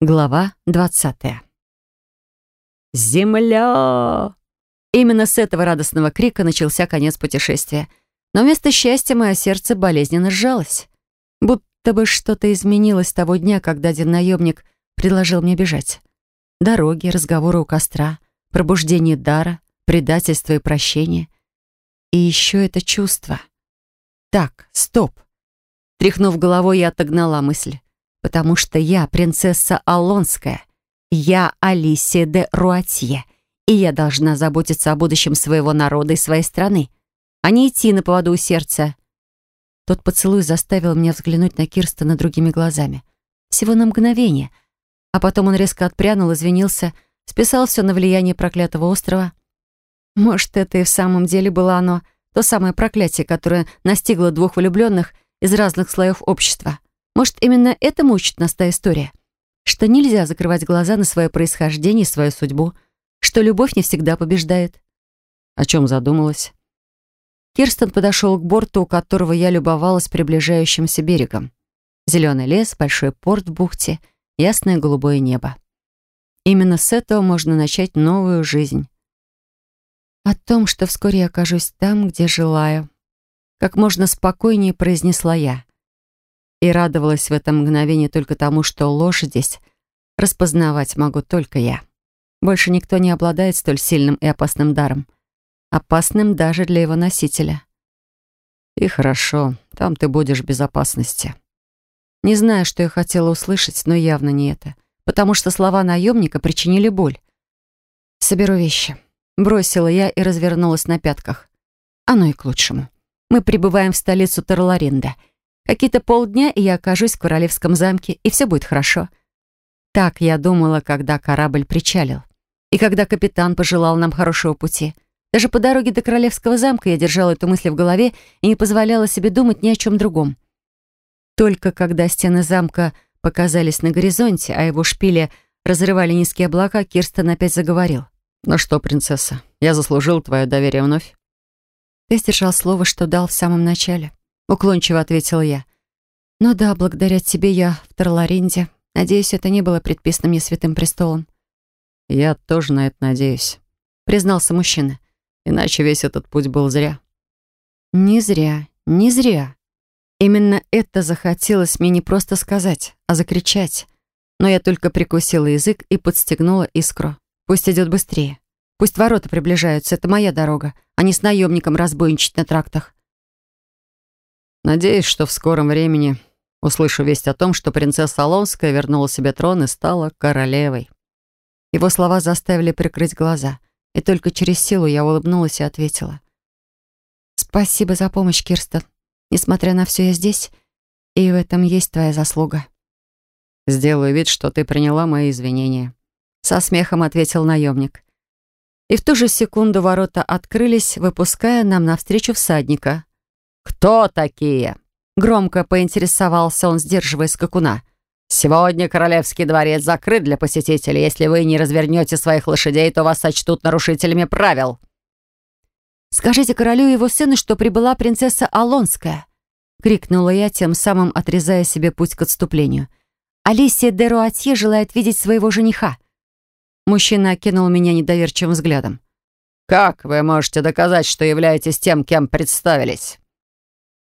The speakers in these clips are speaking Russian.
Глава 20. «Земля!» Именно с этого радостного крика начался конец путешествия. Но вместо счастья мое сердце болезненно сжалось. Будто бы что-то изменилось с того дня, когда один наемник предложил мне бежать. Дороги, разговоры у костра, пробуждение дара, предательство и прощение. И еще это чувство. Так, стоп. Тряхнув головой, я отогнала мысль потому что я принцесса Алонская. Я Алисия де Руатье, и я должна заботиться о будущем своего народа и своей страны, а не идти на поводу у сердца. Тот поцелуй заставил меня взглянуть на Кирстона другими глазами. Всего на мгновение. А потом он резко отпрянул, извинился, списал все на влияние проклятого острова. Может, это и в самом деле было оно, то самое проклятие, которое настигло двух влюбленных из разных слоев общества. Может, именно это мучит нас та история? Что нельзя закрывать глаза на свое происхождение и свою судьбу, что любовь не всегда побеждает. О чем задумалась? Кирстен подошел к борту, у которого я любовалась приближающимся берегом. Зеленый лес, большой порт в бухте, ясное голубое небо. Именно с этого можно начать новую жизнь. О том, что вскоре я окажусь там, где желаю. Как можно спокойнее произнесла я и радовалась в этом мгновении только тому, что ложь здесь распознавать могу только я. Больше никто не обладает столь сильным и опасным даром. Опасным даже для его носителя. И хорошо, там ты будешь в безопасности. Не знаю, что я хотела услышать, но явно не это. Потому что слова наемника причинили боль. «Соберу вещи». Бросила я и развернулась на пятках. Оно и к лучшему. Мы прибываем в столицу Тарларинда — Какие-то полдня, и я окажусь в королевском замке, и все будет хорошо. Так я думала, когда корабль причалил. И когда капитан пожелал нам хорошего пути. Даже по дороге до королевского замка я держала эту мысль в голове и не позволяла себе думать ни о чем другом. Только когда стены замка показались на горизонте, а его шпили разрывали низкие облака, Кирстен опять заговорил. «Ну что, принцесса, я заслужил твое доверие вновь?» Ты сдержал слово, что дал в самом начале. Уклончиво ответила я. «Ну да, благодаря тебе я в Тарларинде. Надеюсь, это не было предписано мне Святым Престолом». «Я тоже на это надеюсь», — признался мужчина. «Иначе весь этот путь был зря». «Не зря, не зря. Именно это захотелось мне не просто сказать, а закричать. Но я только прикусила язык и подстегнула искру. Пусть идет быстрее. Пусть ворота приближаются, это моя дорога, а не с наемником разбойничать на трактах. Надеюсь, что в скором времени услышу весть о том, что принцесса Алонская вернула себе трон и стала королевой. Его слова заставили прикрыть глаза, и только через силу я улыбнулась и ответила. «Спасибо за помощь, Кирстен. Несмотря на все, я здесь, и в этом есть твоя заслуга». «Сделаю вид, что ты приняла мои извинения», — со смехом ответил наемник. И в ту же секунду ворота открылись, выпуская нам навстречу всадника — «Кто такие?» Громко поинтересовался он, сдерживая скакуна. «Сегодня Королевский дворец закрыт для посетителей. Если вы не развернете своих лошадей, то вас сочтут нарушителями правил». «Скажите королю и его сыну, что прибыла принцесса Алонская», — крикнула я, тем самым отрезая себе путь к отступлению. «Алисия де Руатье желает видеть своего жениха». Мужчина окинул меня недоверчивым взглядом. «Как вы можете доказать, что являетесь тем, кем представились?»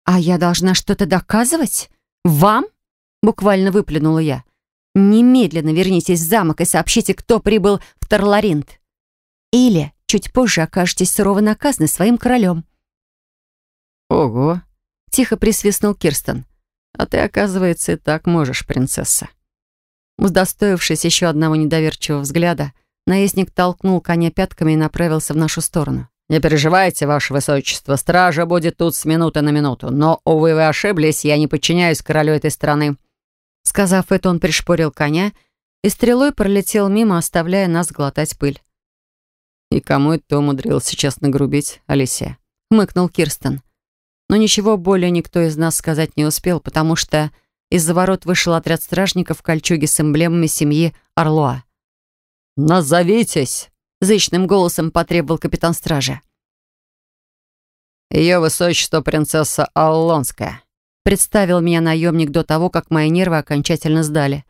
«А я должна что-то доказывать? Вам?» Буквально выплюнула я. «Немедленно вернитесь в замок и сообщите, кто прибыл в Тарларинт. Или чуть позже окажетесь сурово наказаны своим королем». «Ого!» — тихо присвистнул Кирстен. «А ты, оказывается, и так можешь, принцесса». Удостоившись еще одного недоверчивого взгляда, наездник толкнул коня пятками и направился в нашу сторону. «Не переживайте, ваше высочество, стража будет тут с минуты на минуту. Но, увы, вы ошиблись, я не подчиняюсь королю этой страны». Сказав это, он пришпорил коня и стрелой пролетел мимо, оставляя нас глотать пыль. «И кому это умудрился сейчас нагрубить, Алисия?» — хмыкнул Кирстен. Но ничего более никто из нас сказать не успел, потому что из-за ворот вышел отряд стражников в кольчуге с эмблемами семьи Орлоа. «Назовитесь!» Зычным голосом потребовал капитан стражи. «Ее высочество принцесса Аллонская», представил меня наемник до того, как мои нервы окончательно сдали.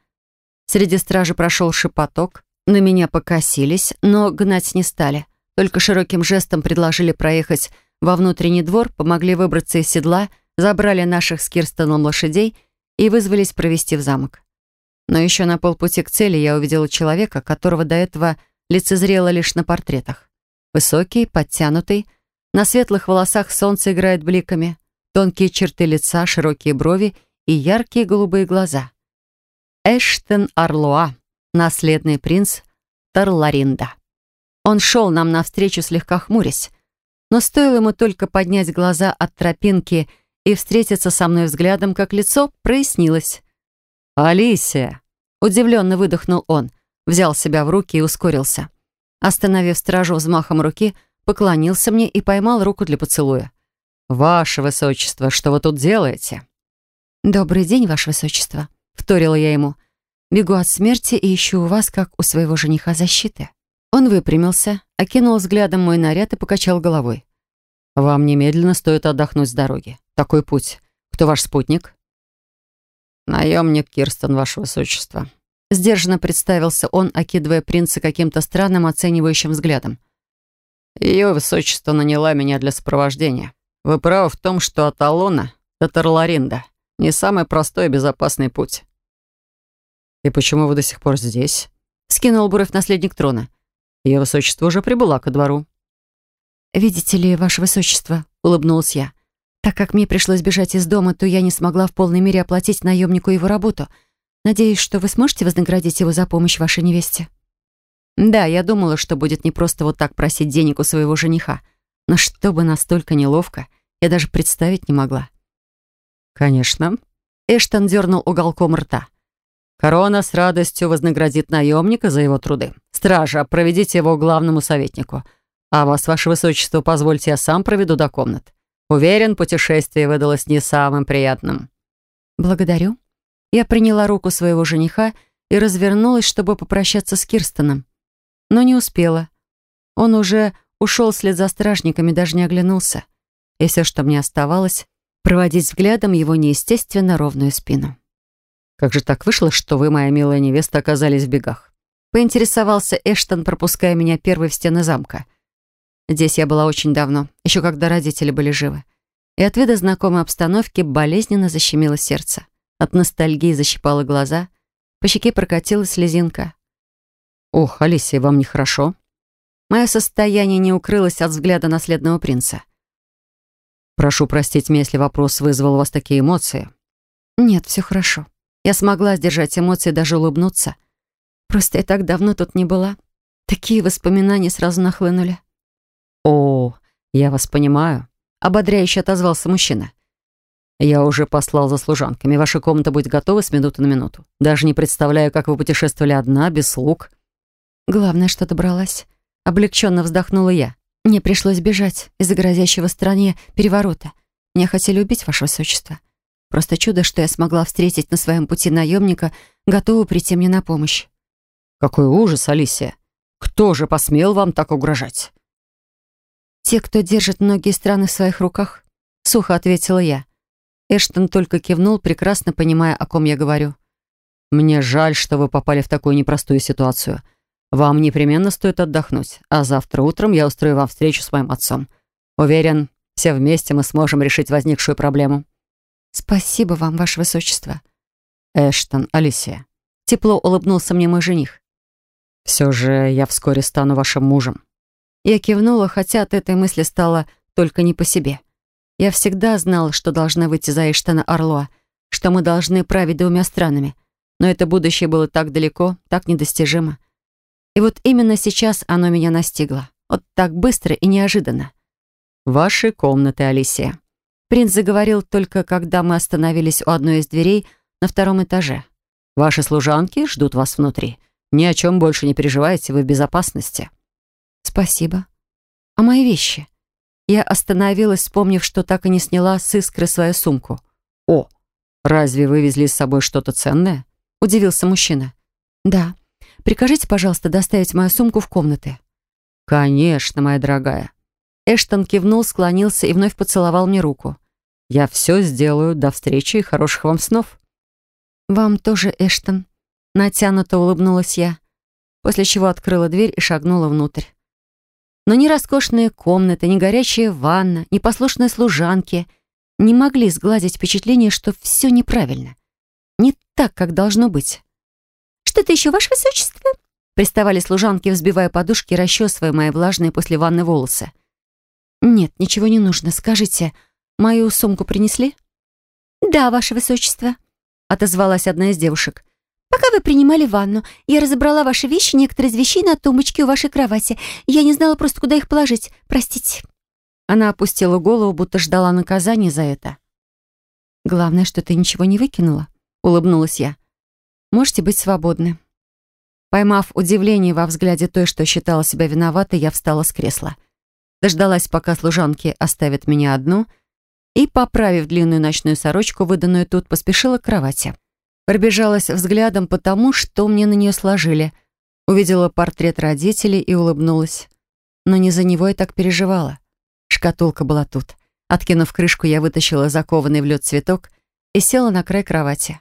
Среди стражи прошел шепоток, на меня покосились, но гнать не стали. Только широким жестом предложили проехать во внутренний двор, помогли выбраться из седла, забрали наших с Кирстоном лошадей и вызвались провести в замок. Но еще на полпути к цели я увидела человека, которого до этого лицезрела лишь на портретах. Высокий, подтянутый, на светлых волосах солнце играет бликами, тонкие черты лица, широкие брови и яркие голубые глаза. Эштон Арлуа, наследный принц Тарларинда. Он шел нам навстречу, слегка хмурясь, но стоило ему только поднять глаза от тропинки и встретиться со мной взглядом, как лицо прояснилось. «Алисия!» — удивленно выдохнул он, взял себя в руки и ускорился. Остановив стражу взмахом руки, поклонился мне и поймал руку для поцелуя. «Ваше Высочество, что вы тут делаете?» «Добрый день, Ваше Высочество», — вторила я ему. «Бегу от смерти и ищу у вас, как у своего жениха, защиты». Он выпрямился, окинул взглядом мой наряд и покачал головой. «Вам немедленно стоит отдохнуть с дороги. Такой путь. Кто ваш спутник?» «Наемник Кирстен, ваше высочество». Сдержанно представился он, окидывая принца каким-то странным оценивающим взглядом. «Ее высочество наняла меня для сопровождения. Вы правы в том, что от Алона до Тарларинда не самый простой и безопасный путь». «И почему вы до сих пор здесь?» — скинул бровь наследник трона. Ее высочество уже прибыла ко двору». «Видите ли, ваше высочество», — улыбнулась я, «так как мне пришлось бежать из дома, то я не смогла в полной мере оплатить наемнику его работу. Надеюсь, что вы сможете вознаградить его за помощь вашей невесте». Да, я думала, что будет не просто вот так просить денег у своего жениха, но чтобы настолько неловко, я даже представить не могла. «Конечно». Эштон дернул уголком рта. Корона с радостью вознаградит наемника за его труды. Стража, проведите его к главному советнику. А вас, ваше высочество, позвольте, я сам проведу до комнат. Уверен, путешествие выдалось не самым приятным. Благодарю. Я приняла руку своего жениха и развернулась, чтобы попрощаться с Кирстоном. Но не успела. Он уже ушел вслед за стражниками, даже не оглянулся. И все, что мне оставалось, проводить взглядом его неестественно ровную спину. «Как же так вышло, что вы, моя милая невеста, оказались в бегах?» Поинтересовался Эштон, пропуская меня первой в стены замка. Здесь я была очень давно, еще когда родители были живы. И от вида знакомой обстановки болезненно защемило сердце. От ностальгии защипало глаза. По щеке прокатилась слезинка. «Ох, Алисия, вам нехорошо?» Мое состояние не укрылось от взгляда наследного принца. «Прошу простить меня, если вопрос вызвал у вас такие эмоции». «Нет, все хорошо», я смогла сдержать эмоции даже улыбнуться. Просто я так давно тут не была. Такие воспоминания сразу нахлынули. «О, я вас понимаю», — ободряюще отозвался мужчина. «Я уже послал за служанками. Ваша комната будет готова с минуты на минуту. Даже не представляю, как вы путешествовали одна, без слуг». Главное, что добралась. Облегченно вздохнула я. Мне пришлось бежать из-за грозящего стране переворота. Меня хотели убить, ваше высочество. Просто чудо, что я смогла встретить на своем пути наемника, готового прийти мне на помощь. «Какой ужас, Алисия! Кто же посмел вам так угрожать?» «Те, кто держит многие страны в своих руках», — сухо ответила я. Эштон только кивнул, прекрасно понимая, о ком я говорю. «Мне жаль, что вы попали в такую непростую ситуацию. Вам непременно стоит отдохнуть, а завтра утром я устрою вам встречу с моим отцом. Уверен, все вместе мы сможем решить возникшую проблему». «Спасибо вам, ваше высочество». «Эштон, Алисия». Тепло улыбнулся мне мой жених. «Все же я вскоре стану вашим мужем». Я кивнула, хотя от этой мысли стало только не по себе. Я всегда знала, что должна выйти за Эштона Орлоа, что мы должны править двумя странами. Но это будущее было так далеко, так недостижимо. И вот именно сейчас оно меня настигло. Вот так быстро и неожиданно. «Ваши комнаты, Алисия», Принц заговорил только, когда мы остановились у одной из дверей на втором этаже. «Ваши служанки ждут вас внутри. Ни о чем больше не переживайте, вы в безопасности». «Спасибо. А мои вещи?» Я остановилась, вспомнив, что так и не сняла с искры свою сумку. «О, разве вы везли с собой что-то ценное?» — удивился мужчина. «Да. Прикажите, пожалуйста, доставить мою сумку в комнаты». «Конечно, моя дорогая». Эштон кивнул, склонился и вновь поцеловал мне руку. Я все сделаю. До встречи и хороших вам снов». «Вам тоже, Эштон». Натянуто улыбнулась я, после чего открыла дверь и шагнула внутрь. Но ни роскошные комнаты, ни горячая ванна, ни послушные служанки не могли сгладить впечатление, что все неправильно. Не так, как должно быть. «Что-то еще, Ваше Высочество?» Приставали служанки, взбивая подушки и расчесывая мои влажные после ванны волосы. «Нет, ничего не нужно. Скажите, мою сумку принесли?» «Да, Ваше Высочество», — отозвалась одна из девушек. «Пока вы принимали ванну, я разобрала ваши вещи, некоторые из вещей на тумбочке у вашей кровати. Я не знала просто, куда их положить. Простите». Она опустила голову, будто ждала наказания за это. «Главное, что ты ничего не выкинула», — улыбнулась я. «Можете быть свободны». Поймав удивление во взгляде той, что считала себя виноватой, я встала с кресла. Дождалась, пока служанки оставят меня одну — и, поправив длинную ночную сорочку, выданную тут, поспешила к кровати. Пробежалась взглядом по тому, что мне на нее сложили. Увидела портрет родителей и улыбнулась. Но не за него я так переживала. Шкатулка была тут. Откинув крышку, я вытащила закованный в лед цветок и села на край кровати.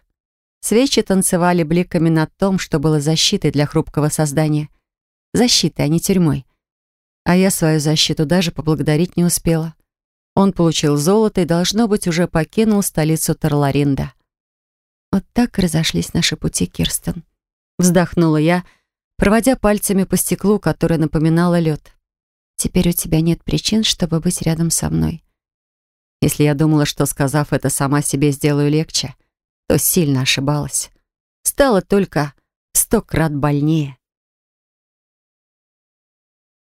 Свечи танцевали бликами над том, что было защитой для хрупкого создания. Защитой, а не тюрьмой. А я свою защиту даже поблагодарить не успела. Он получил золото и, должно быть, уже покинул столицу Тарларинда. «Вот так разошлись наши пути, Кирстен», — вздохнула я, проводя пальцами по стеклу, которое напоминало лед. «Теперь у тебя нет причин, чтобы быть рядом со мной. Если я думала, что, сказав это, сама себе сделаю легче, то сильно ошибалась. Стало только сто крат больнее».